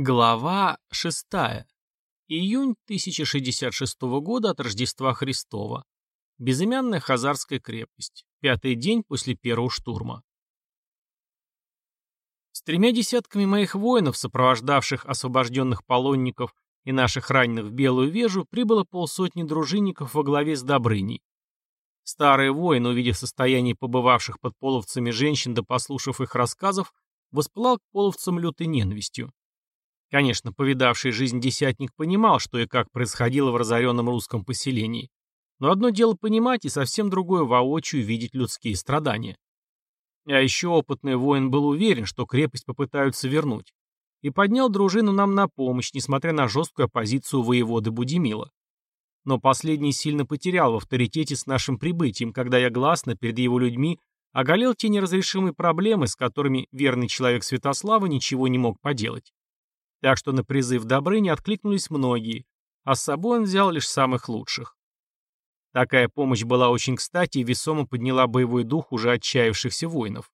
Глава 6. Июнь 1066 года от Рождества Христова. Безымянная Хазарская крепость. Пятый день после первого штурма. С тремя десятками моих воинов, сопровождавших освобожденных полонников и наших раненых в Белую Вежу, прибыло полсотни дружинников во главе с Добрыней. Старые воины, увидев состояние побывавших под половцами женщин да послушав их рассказов, воспылал к половцам лютой ненавистью. Конечно, повидавший жизнь десятник понимал, что и как происходило в разоренном русском поселении. Но одно дело понимать, и совсем другое воочию видеть людские страдания. А еще опытный воин был уверен, что крепость попытаются вернуть. И поднял дружину нам на помощь, несмотря на жесткую оппозицию воеводы Будимила. Но последний сильно потерял в авторитете с нашим прибытием, когда я гласно перед его людьми оголил те неразрешимые проблемы, с которыми верный человек Святослава ничего не мог поделать. Так что на призыв Добрыни откликнулись многие, а с собой он взял лишь самых лучших. Такая помощь была очень кстати и весомо подняла боевой дух уже отчаявшихся воинов.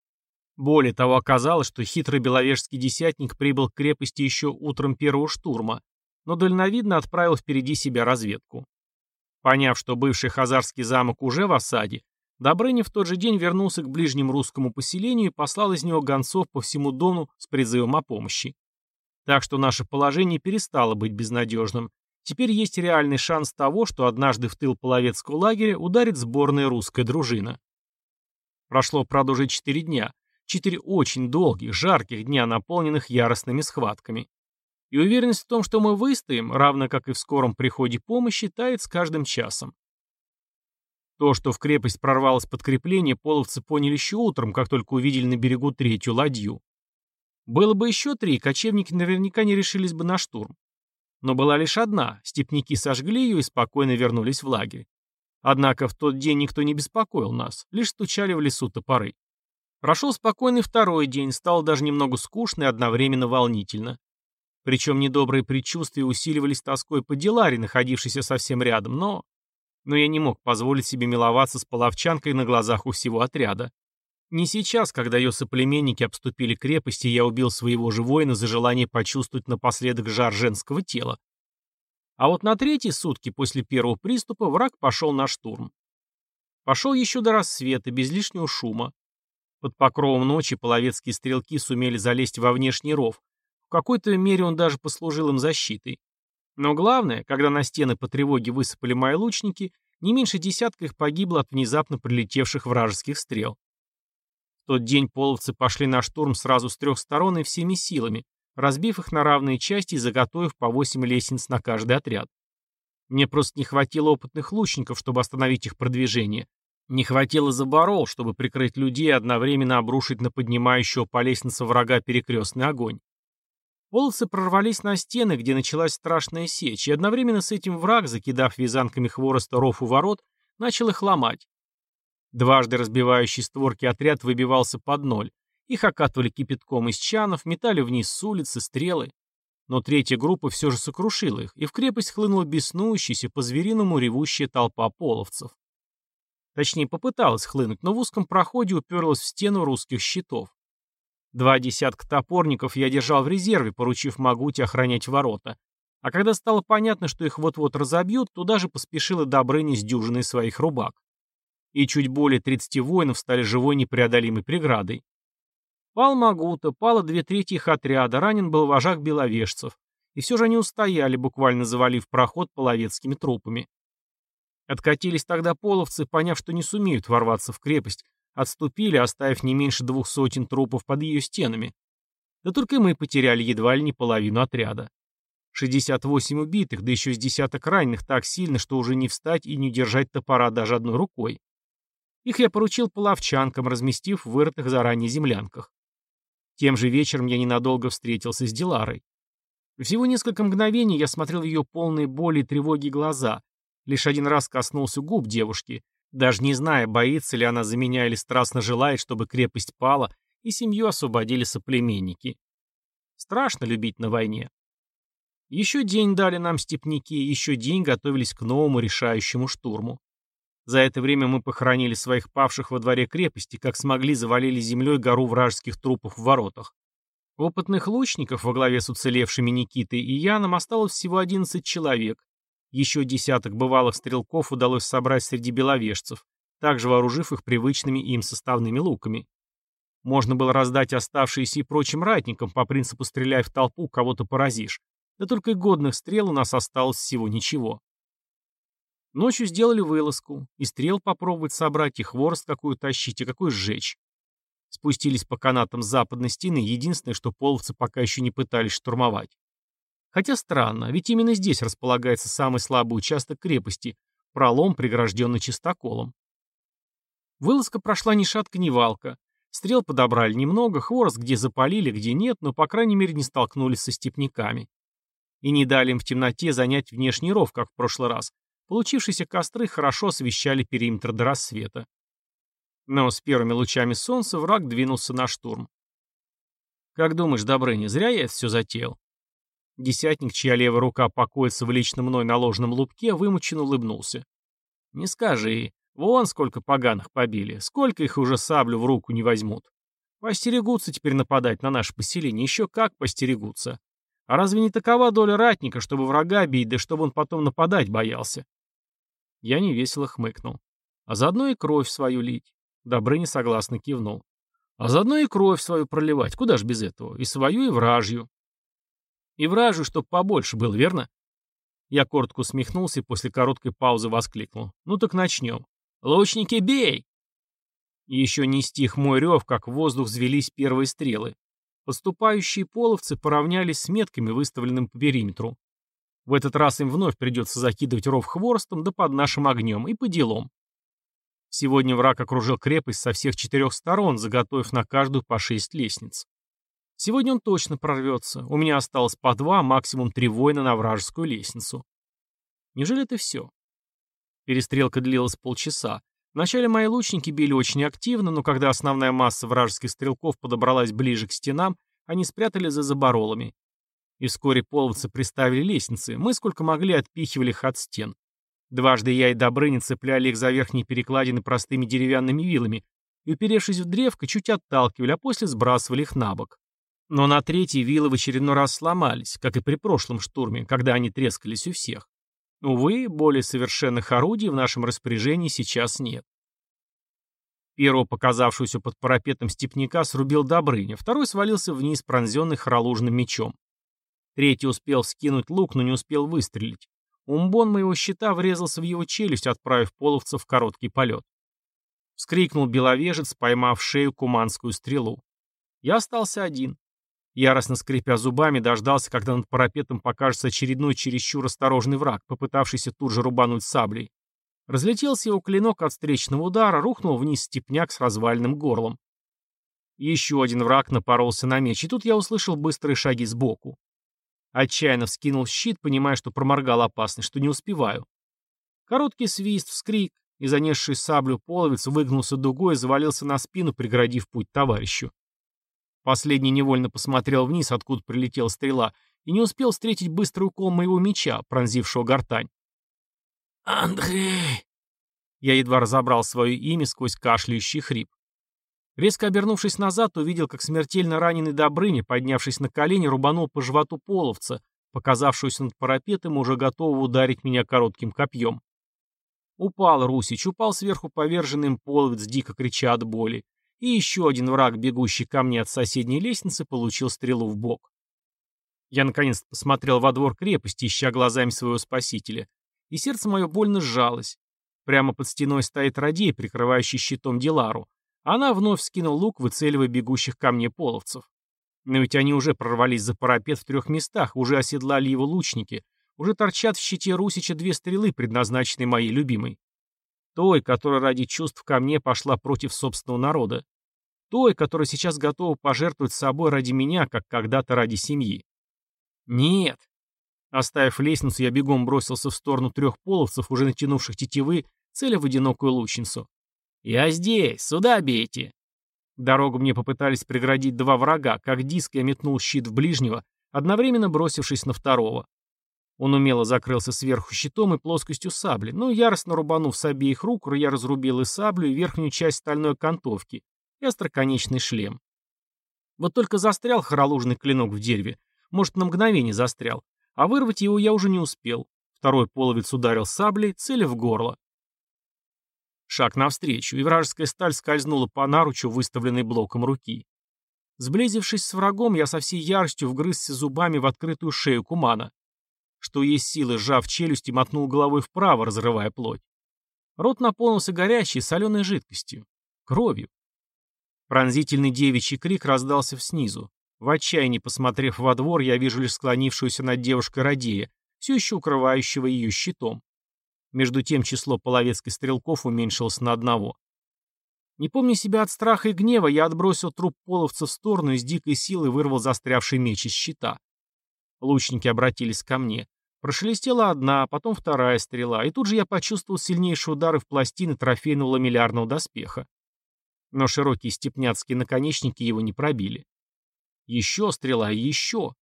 Более того, оказалось, что хитрый беловежский десятник прибыл к крепости еще утром первого штурма, но дальновидно отправил впереди себя разведку. Поняв, что бывший хазарский замок уже в осаде, Добрыня в тот же день вернулся к ближнему русскому поселению и послал из него гонцов по всему Дону с призывом о помощи. Так что наше положение перестало быть безнадежным. Теперь есть реальный шанс того, что однажды в тыл половецкого лагеря ударит сборная русская дружина. Прошло, правда, уже четыре дня. Четыре очень долгих, жарких дня, наполненных яростными схватками. И уверенность в том, что мы выстоим, равно как и в скором приходе помощи, тает с каждым часом. То, что в крепость прорвалось подкрепление, половцы поняли еще утром, как только увидели на берегу третью ладью. Было бы еще три, кочевники наверняка не решились бы на штурм. Но была лишь одна, степняки сожгли ее и спокойно вернулись в лагерь. Однако в тот день никто не беспокоил нас, лишь стучали в лесу топоры. Прошел спокойный второй день, стало даже немного скучно и одновременно волнительно. Причем недобрые предчувствия усиливались тоской по Диларе, находившейся совсем рядом, но... Но я не мог позволить себе миловаться с половчанкой на глазах у всего отряда. Не сейчас, когда ее соплеменники обступили крепость, и я убил своего же воина за желание почувствовать напоследок жар женского тела. А вот на третьи сутки после первого приступа враг пошел на штурм. Пошел еще до рассвета, без лишнего шума. Под покровом ночи половецкие стрелки сумели залезть во внешний ров. В какой-то мере он даже послужил им защитой. Но главное, когда на стены по тревоге высыпали мои лучники, не меньше десятка их погибло от внезапно прилетевших вражеских стрел. В тот день половцы пошли на штурм сразу с трех сторон и всеми силами, разбив их на равные части и заготовив по восемь лестниц на каждый отряд. Мне просто не хватило опытных лучников, чтобы остановить их продвижение. Не хватило заборол, чтобы прикрыть людей и одновременно обрушить на поднимающего по лестнице врага перекрестный огонь. Половцы прорвались на стены, где началась страшная сечь, и одновременно с этим враг, закидав вязанками хвороста ров у ворот, начал их ломать. Дважды разбивающий створки отряд выбивался под ноль. Их окатывали кипятком из чанов, метали вниз с улицы, стрелы. Но третья группа все же сокрушила их, и в крепость хлынула беснующаяся, по-звериному ревущая толпа половцев. Точнее, попыталась хлынуть, но в узком проходе уперлась в стену русских щитов. Два десятка топорников я держал в резерве, поручив Магуте охранять ворота. А когда стало понятно, что их вот-вот разобьют, туда же поспешила Добрыня с дюжиной своих рубак и чуть более 30 воинов стали живой непреодолимой преградой. Пал Магута, пало две трети их отряда, ранен был вожак беловежцев, и все же они устояли, буквально завалив проход половецкими трупами. Откатились тогда половцы, поняв, что не сумеют ворваться в крепость, отступили, оставив не меньше двух сотен трупов под ее стенами. Да только мы потеряли едва ли не половину отряда. 68 убитых, да еще с десяток раненых так сильно, что уже не встать и не держать топора даже одной рукой. Их я поручил половчанкам, разместив в вырытых заранее землянках. Тем же вечером я ненадолго встретился с Диларой. Всего несколько мгновений я смотрел в ее полные боли и тревоги глаза. Лишь один раз коснулся губ девушки, даже не зная, боится ли она за меня или страстно желает, чтобы крепость пала и семью освободили соплеменники. Страшно любить на войне. Еще день дали нам степняки, еще день готовились к новому решающему штурму. За это время мы похоронили своих павших во дворе крепости, как смогли завалили землей гору вражеских трупов в воротах. Опытных лучников во главе с уцелевшими Никитой и Яном осталось всего 11 человек. Еще десяток бывалых стрелков удалось собрать среди беловежцев, также вооружив их привычными им составными луками. Можно было раздать оставшиеся и прочим ратникам по принципу «стреляй в толпу, кого-то поразишь». Да только и годных стрел у нас осталось всего ничего. Ночью сделали вылазку, и стрел попробовать собрать, и хворост какую тащить, и какой сжечь. Спустились по канатам западной стены, единственное, что половцы пока еще не пытались штурмовать. Хотя странно, ведь именно здесь располагается самый слабый участок крепости, пролом, прегражденный чистоколом. Вылазка прошла ни шатка, ни валка. Стрел подобрали немного, хворост где запалили, где нет, но, по крайней мере, не столкнулись со степняками. И не дали им в темноте занять внешний ров, как в прошлый раз. Получившиеся костры хорошо освещали периметр до рассвета. Но с первыми лучами солнца враг двинулся на штурм. «Как думаешь, Добрыня, зря я это все затеял?» Десятник, чья левая рука покоится в лично мной наложенном лупке, вымученно улыбнулся. «Не скажи. Вон сколько поганых побили. Сколько их уже саблю в руку не возьмут. Постерегутся теперь нападать на наше поселение. Еще как постерегутся. А разве не такова доля ратника, чтобы врага бить, да чтобы он потом нападать боялся?» Я невесело хмыкнул. А заодно и кровь свою лить. Добрыня согласно кивнул. А заодно и кровь свою проливать, куда ж без этого, и свою, и вражью. И вражью, чтоб побольше было, верно? Я коротко усмехнулся и после короткой паузы воскликнул. Ну так начнем. Лучники, бей! И еще не стих мой рев, как в воздух взвелись первые стрелы. Поступающие половцы поравнялись с метками, выставленными по периметру. В этот раз им вновь придется закидывать ров хворостом, да под нашим огнем, и по делам. Сегодня враг окружил крепость со всех четырех сторон, заготовив на каждую по шесть лестниц. Сегодня он точно прорвется. У меня осталось по два, максимум три воина на вражескую лестницу. Неужели это все? Перестрелка длилась полчаса. Вначале мои лучники били очень активно, но когда основная масса вражеских стрелков подобралась ближе к стенам, они спрятали за заборолами. И вскоре половцы приставили лестницы. Мы сколько могли отпихивали их от стен. Дважды я и Добрыня цепляли их за верхние перекладины простыми деревянными вилами и, уперевшись в древко, чуть отталкивали, а после сбрасывали их на бок. Но на третьей вилы в очередной раз сломались, как и при прошлом штурме, когда они трескались у всех. Увы, более совершенных орудий в нашем распоряжении сейчас нет. Первого показавшуюся под парапетом степняка срубил Добрыня, второй свалился вниз, пронзенный хоролужным мечом. Третий успел скинуть лук, но не успел выстрелить. Умбон моего щита врезался в его челюсть, отправив половцев в короткий полет. Вскрикнул беловежец, поймав шею куманскую стрелу. Я остался один. Яростно скрипя зубами, дождался, когда над парапетом покажется очередной чересчур осторожный враг, попытавшийся тут же рубануть саблей. Разлетелся его клинок от встречного удара, рухнул вниз степняк с развальным горлом. Еще один враг напоролся на меч, и тут я услышал быстрые шаги сбоку. Отчаянно вскинул щит, понимая, что проморгал опасность, что не успеваю. Короткий свист, вскрик, и занесший саблю половец выгнулся дугой и завалился на спину, преградив путь товарищу. Последний невольно посмотрел вниз, откуда прилетела стрела, и не успел встретить быстрый укол моего меча, пронзившего гортань. «Андрей!» Я едва разобрал свое имя сквозь кашляющий хрип. Резко обернувшись назад, увидел, как смертельно раненый Добрыня, поднявшись на колени, рубанул по животу половца, показавшуюся над парапетом, уже готового ударить меня коротким копьем. Упал Русич, упал сверху поверженный им половец, дико крича от боли. И еще один враг, бегущий ко мне от соседней лестницы, получил стрелу в бок. Я наконец посмотрел во двор крепости, ища глазами своего спасителя. И сердце мое больно сжалось. Прямо под стеной стоит Радей, прикрывающий щитом Дилару. Она вновь скинул лук, выцеливая бегущих ко мне половцев. Но ведь они уже прорвались за парапет в трех местах, уже оседлали его лучники, уже торчат в щите Русича две стрелы, предназначенные моей любимой. Той, которая ради чувств ко мне пошла против собственного народа. Той, которая сейчас готова пожертвовать собой ради меня, как когда-то ради семьи. Нет. Оставив лестницу, я бегом бросился в сторону трех половцев, уже натянувших тетивы, целя в одинокую лучницу. «Я здесь! Сюда бейте!» Дорогу мне попытались преградить два врага, как диск я метнул щит в ближнего, одновременно бросившись на второго. Он умело закрылся сверху щитом и плоскостью сабли, но яростно рубанув с обеих рук, я разрубил и саблю, и верхнюю часть стальной окантовки, и остроконечный шлем. Вот только застрял хоролужный клинок в дереве. Может, на мгновение застрял. А вырвать его я уже не успел. Второй половец ударил саблей, целя в горло. Шаг навстречу, и вражеская сталь скользнула по наручу, выставленной блоком руки. Сблизившись с врагом, я со всей яростью вгрызся зубами в открытую шею Кумана. Что есть силы, сжав челюсть и мотнул головой вправо, разрывая плоть. Рот наполнился горячей, соленой жидкостью. Кровью. Пронзительный девичий крик раздался снизу. В отчаянии, посмотрев во двор, я вижу лишь склонившуюся над девушкой Радея, все еще укрывающего ее щитом. Между тем число половецких стрелков уменьшилось на одного. Не помня себя от страха и гнева, я отбросил труп половца в сторону и с дикой силой вырвал застрявший меч из щита. Лучники обратились ко мне. Прошелестела одна, потом вторая стрела, и тут же я почувствовал сильнейшие удары в пластины трофейного ламеллярного доспеха. Но широкие степняцкие наконечники его не пробили. Еще стрела, еще.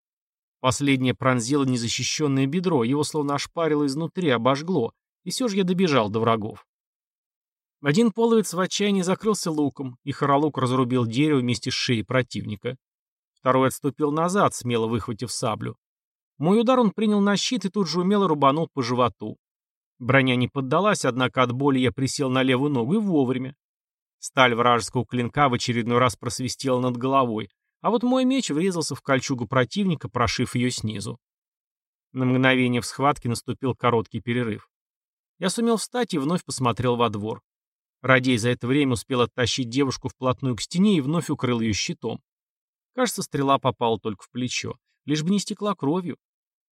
Последняя пронзила незащищенное бедро, его словно ошпарило изнутри, обожгло, и все же я добежал до врагов. Один половец в отчаянии закрылся луком, и хоролук разрубил дерево вместе с шеей противника. Второй отступил назад, смело выхватив саблю. Мой удар он принял на щит и тут же умело рубанул по животу. Броня не поддалась, однако от боли я присел на левую ногу и вовремя. Сталь вражеского клинка в очередной раз просвистела над головой, а вот мой меч врезался в кольчугу противника, прошив ее снизу. На мгновение в схватке наступил короткий перерыв. Я сумел встать и вновь посмотрел во двор. Радей за это время успел оттащить девушку вплотную к стене и вновь укрыл ее щитом. Кажется, стрела попала только в плечо. Лишь бы не стекла кровью.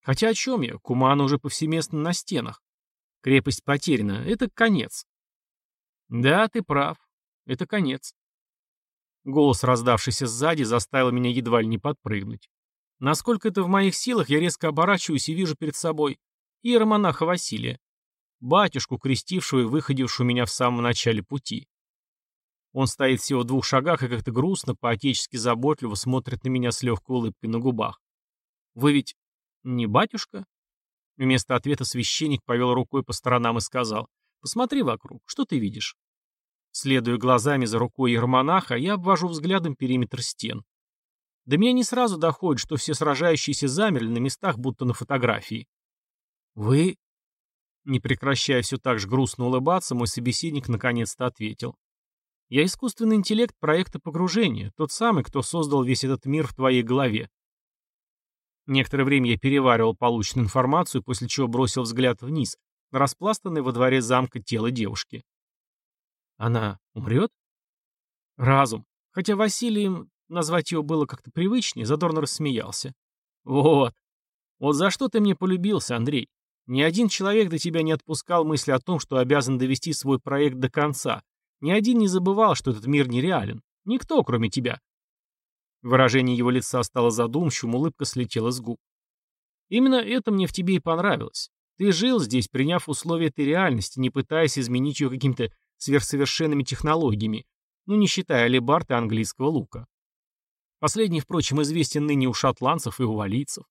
Хотя о чем я? Кумана уже повсеместно на стенах. Крепость потеряна. Это конец. Да, ты прав. Это конец. Голос, раздавшийся сзади, заставил меня едва ли не подпрыгнуть. Насколько это в моих силах, я резко оборачиваюсь и вижу перед собой иеромонаха Василия, батюшку, крестившего и выходившего меня в самом начале пути. Он стоит всего в двух шагах и как-то грустно, по-отечески заботливо смотрит на меня с легкой улыбкой на губах. «Вы ведь не батюшка?» Вместо ответа священник повел рукой по сторонам и сказал, «Посмотри вокруг, что ты видишь?» Следуя глазами за рукой ермонаха, я обвожу взглядом периметр стен. До меня не сразу доходит, что все сражающиеся замерли на местах, будто на фотографии. «Вы...» Не прекращая все так же грустно улыбаться, мой собеседник наконец-то ответил. «Я искусственный интеллект проекта погружения, тот самый, кто создал весь этот мир в твоей голове». Некоторое время я переваривал полученную информацию, после чего бросил взгляд вниз, на распластанное во дворе замка тело девушки. Она умрет? Разум. Хотя Василием назвать его было как-то привычнее, задорно рассмеялся. Вот. Вот за что ты мне полюбился, Андрей. Ни один человек до тебя не отпускал мысли о том, что обязан довести свой проект до конца. Ни один не забывал, что этот мир нереален. Никто, кроме тебя. Выражение его лица стало задумчивым, улыбка слетела с губ. Именно это мне в тебе и понравилось. Ты жил здесь, приняв условия этой реальности, не пытаясь изменить ее каким-то сверхсовершенными технологиями, ну не считая алебард и английского лука. Последний, впрочем, известен ныне у шотландцев и у валийцев.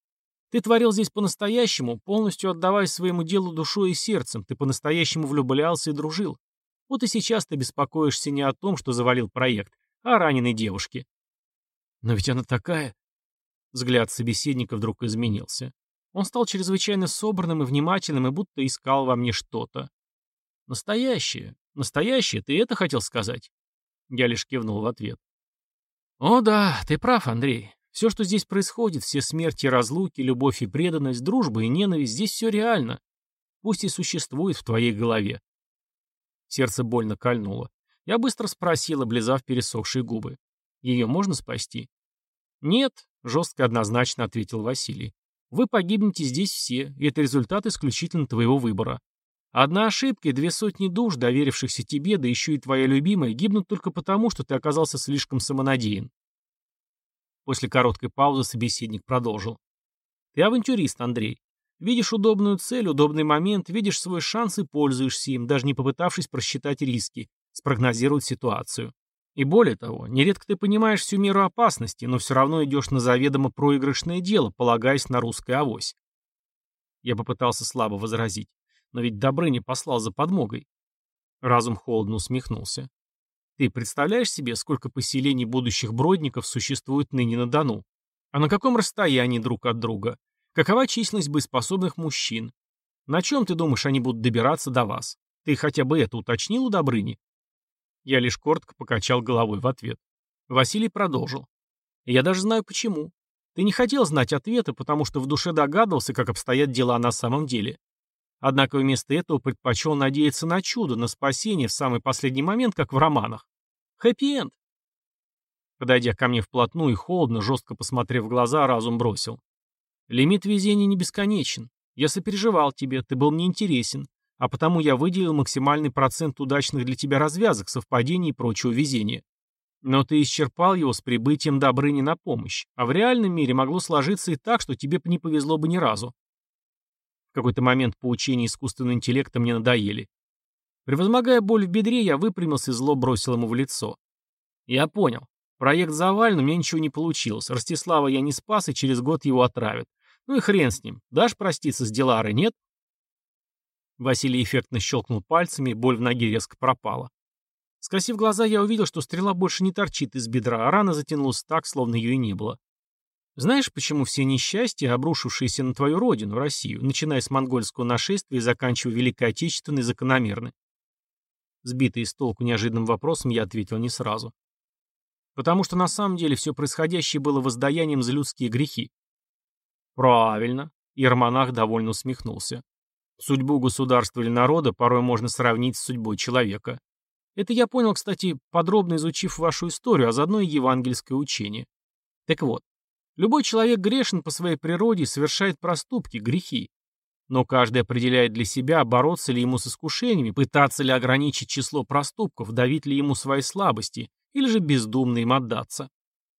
Ты творил здесь по-настоящему, полностью отдаваясь своему делу душой и сердцем, ты по-настоящему влюблялся и дружил. Вот и сейчас ты беспокоишься не о том, что завалил проект, а о раненой девушке. Но ведь она такая... Взгляд собеседника вдруг изменился. Он стал чрезвычайно собранным и внимательным и будто искал во мне что-то. Настоящее, Настоящее, ты это хотел сказать?» Я лишь кивнул в ответ. «О да, ты прав, Андрей. Все, что здесь происходит, все смерти разлуки, любовь и преданность, дружба и ненависть, здесь все реально. Пусть и существует в твоей голове». Сердце больно кольнуло. Я быстро спросил, облизав пересохшие губы. «Ее можно спасти?» «Нет», — жестко однозначно ответил Василий. «Вы погибнете здесь все, и это результат исключительно твоего выбора. Одна ошибка и две сотни душ, доверившихся тебе, да еще и твоя любимая, гибнут только потому, что ты оказался слишком самонадеян. После короткой паузы собеседник продолжил. Ты авантюрист, Андрей. Видишь удобную цель, удобный момент, видишь свой шанс и пользуешься им, даже не попытавшись просчитать риски, спрогнозировать ситуацию. И более того, нередко ты понимаешь всю меру опасности, но все равно идешь на заведомо проигрышное дело, полагаясь на русское авось. Я попытался слабо возразить. Но ведь Добрыня послал за подмогой. Разум холодно усмехнулся. Ты представляешь себе, сколько поселений будущих бродников существует ныне на Дону? А на каком расстоянии друг от друга? Какова численность боеспособных мужчин? На чем, ты думаешь, они будут добираться до вас? Ты хотя бы это уточнил у Добрыни?» Я лишь коротко покачал головой в ответ. Василий продолжил. «Я даже знаю почему. Ты не хотел знать ответа, потому что в душе догадывался, как обстоят дела на самом деле. Однако вместо этого предпочел надеяться на чудо, на спасение в самый последний момент, как в романах. Хэппи-энд. Подойдя ко мне вплотную и холодно, жестко посмотрев в глаза, разум бросил. Лимит везения не бесконечен. Я сопереживал тебе, ты был мне интересен, а потому я выделил максимальный процент удачных для тебя развязок, совпадений и прочего везения. Но ты исчерпал его с прибытием Добрыни на помощь, а в реальном мире могло сложиться и так, что тебе не повезло бы ни разу. В какой-то момент поучения искусственного интеллекта мне надоели. Превозмогая боль в бедре, я выпрямился и зло бросил ему в лицо. Я понял. Проект завален, у меня ничего не получилось. Ростислава я не спас, и через год его отравят. Ну и хрен с ним. Дашь проститься с Диларой, нет? Василий эффектно щелкнул пальцами, боль в ноге резко пропала. Скосив глаза, я увидел, что стрела больше не торчит из бедра, а рана затянулась так, словно ее и не было. Знаешь, почему все несчастья, обрушившиеся на твою родину, Россию, начиная с монгольского нашествия и заканчивая Великой Отечественной, закономерны? Сбитый с толку неожиданным вопросом, я ответил не сразу. Потому что на самом деле все происходящее было воздаянием за людские грехи. Правильно. Иеромонах довольно усмехнулся. Судьбу государства или народа порой можно сравнить с судьбой человека. Это я понял, кстати, подробно изучив вашу историю, а заодно и евангельское учение. Так вот, любой человек грешен по своей природе и совершает проступки, грехи. Но каждый определяет для себя, бороться ли ему с искушениями, пытаться ли ограничить число проступков, давить ли ему свои слабости, или же бездумно им отдаться.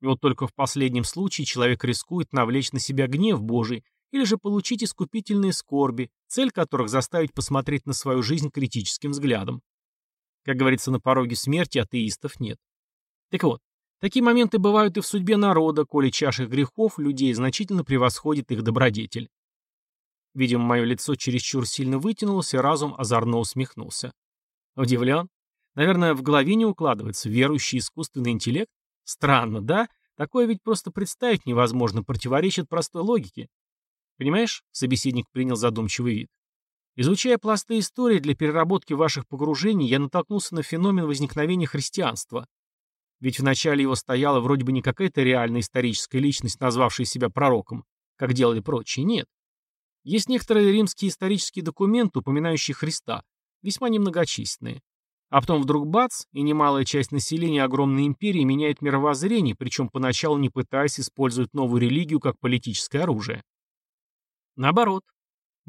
И вот только в последнем случае человек рискует навлечь на себя гнев Божий или же получить искупительные скорби, цель которых заставить посмотреть на свою жизнь критическим взглядом. Как говорится, на пороге смерти атеистов нет. Так вот, такие моменты бывают и в судьбе народа, коли чаша грехов людей значительно превосходит их добродетель. Видимо, мое лицо чересчур сильно вытянулось, и разум озорно усмехнулся. Удивлен? Наверное, в голове не укладывается верующий искусственный интеллект? Странно, да? Такое ведь просто представить невозможно, противоречит простой логике. Понимаешь? Собеседник принял задумчивый вид. Изучая пласты истории для переработки ваших погружений, я натолкнулся на феномен возникновения христианства. Ведь вначале его стояла вроде бы не какая-то реальная историческая личность, назвавшая себя пророком, как делали прочие, нет. Есть некоторые римские исторические документы, упоминающие Христа, весьма немногочисленные. А потом вдруг бац, и немалая часть населения огромной империи меняет мировоззрение, причем поначалу не пытаясь использовать новую религию как политическое оружие. Наоборот,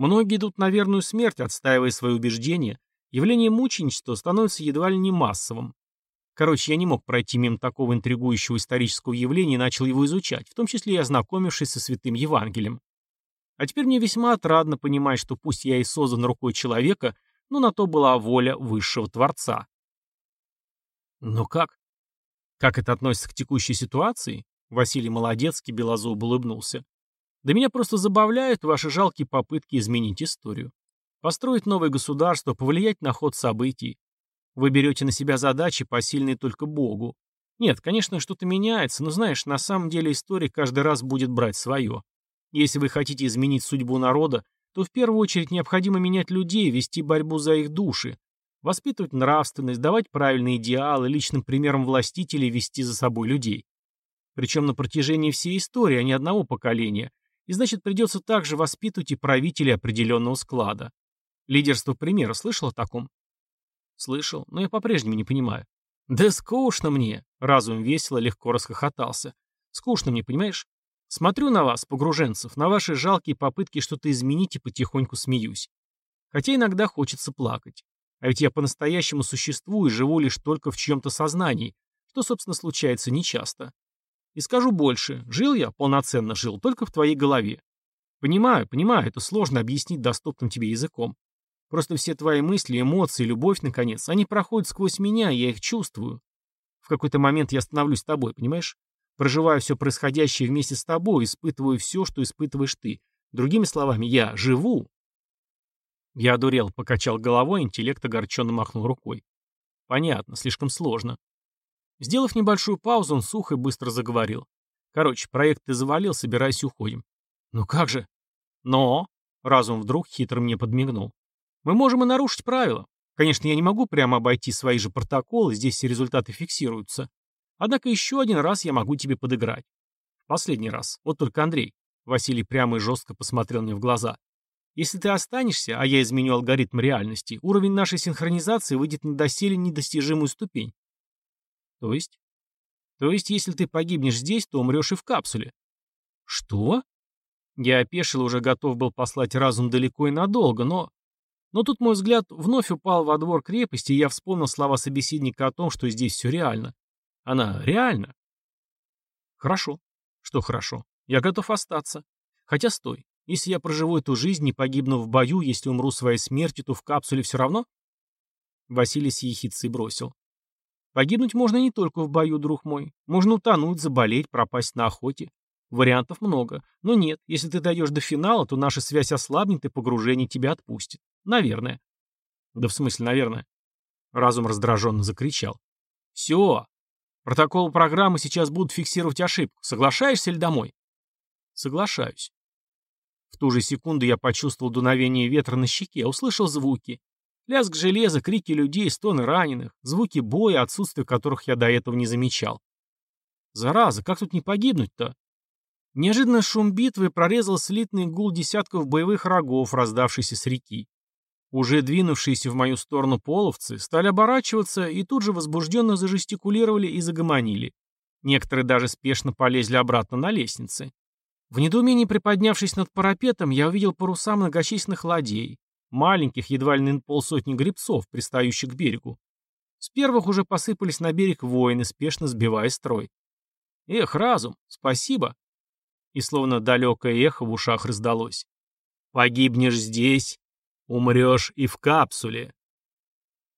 Многие идут на верную смерть, отстаивая свои убеждения. Явление мученичества становится едва ли не массовым. Короче, я не мог пройти мимо такого интригующего исторического явления и начал его изучать, в том числе и ознакомившись со Святым Евангелием. А теперь мне весьма отрадно понимать, что пусть я и создан рукой человека, но на то была воля высшего Творца. Но как? Как это относится к текущей ситуации? Василий Молодецкий белозуб улыбнулся. Да меня просто забавляют ваши жалкие попытки изменить историю. Построить новое государство, повлиять на ход событий. Вы берете на себя задачи, посильные только Богу. Нет, конечно, что-то меняется, но знаешь, на самом деле история каждый раз будет брать свое. Если вы хотите изменить судьбу народа, то в первую очередь необходимо менять людей, вести борьбу за их души, воспитывать нравственность, давать правильные идеалы, личным примером властителей вести за собой людей. Причем на протяжении всей истории, а не одного поколения, и значит, придется также воспитывать и правителей определенного склада. Лидерство примера слышал о таком? Слышал, но я по-прежнему не понимаю. Да скучно мне. Разум весело, легко расхохотался. Скучно мне, понимаешь? Смотрю на вас, погруженцев, на ваши жалкие попытки что-то изменить и потихоньку смеюсь. Хотя иногда хочется плакать. А ведь я по-настоящему существую и живу лишь только в чьем-то сознании, что, собственно, случается нечасто. И скажу больше, жил я, полноценно жил, только в твоей голове. Понимаю, понимаю, это сложно объяснить доступным тебе языком. Просто все твои мысли, эмоции, любовь, наконец, они проходят сквозь меня, я их чувствую. В какой-то момент я становлюсь тобой, понимаешь? Проживаю все происходящее вместе с тобой, испытываю все, что испытываешь ты. Другими словами, я живу. Я одурел, покачал головой, интеллект огорченно махнул рукой. Понятно, слишком сложно. Сделав небольшую паузу, он сухо и быстро заговорил. Короче, проект ты завалил, собирайся, уходим. Ну как же? Но... Разум вдруг хитро мне подмигнул. Мы можем и нарушить правила. Конечно, я не могу прямо обойти свои же протоколы, здесь все результаты фиксируются. Однако еще один раз я могу тебе подыграть. Последний раз. Вот только Андрей. Василий прямо и жестко посмотрел мне в глаза. Если ты останешься, а я изменю алгоритм реальности, уровень нашей синхронизации выйдет на доселе недостижимую ступень. То есть? То есть, если ты погибнешь здесь, то умрешь и в капсуле. Что? Я опешил, уже готов был послать разум далеко и надолго, но... Но тут мой взгляд вновь упал во двор крепости, и я вспомнил слова собеседника о том, что здесь все реально. Она реальна. Хорошо. Что хорошо? Я готов остаться. Хотя стой. Если я проживу эту жизнь, не погибну в бою, если умру своей смертью, то в капсуле все равно? Василий с ехицей бросил. Погибнуть можно не только в бою, друг мой. Можно утонуть, заболеть, пропасть на охоте. Вариантов много. Но нет, если ты дойдешь до финала, то наша связь ослабнет и погружение тебя отпустит. Наверное. Да в смысле, наверное. Разум раздраженно закричал. Все. Протокол программы сейчас будут фиксировать ошибку. Соглашаешься или домой? Соглашаюсь. В ту же секунду я почувствовал дуновение ветра на щеке, услышал звуки. Лязг железа, крики людей, стоны раненых, звуки боя, отсутствие которых я до этого не замечал. Зараза, как тут не погибнуть-то? Неожиданно шум битвы прорезал слитный гул десятков боевых рогов, раздавшийся с реки. Уже двинувшиеся в мою сторону половцы стали оборачиваться и тут же возбужденно зажестикулировали и загомонили. Некоторые даже спешно полезли обратно на лестницы. В недоумении приподнявшись над парапетом, я увидел паруса многочисленных ладей, маленьких, едва ли на полсотни гребцов, пристающих к берегу. С первых уже посыпались на берег воины, спешно сбивая строй. «Эх, разум, спасибо!» И словно далекое эхо в ушах раздалось. «Погибнешь здесь, умрешь и в капсуле».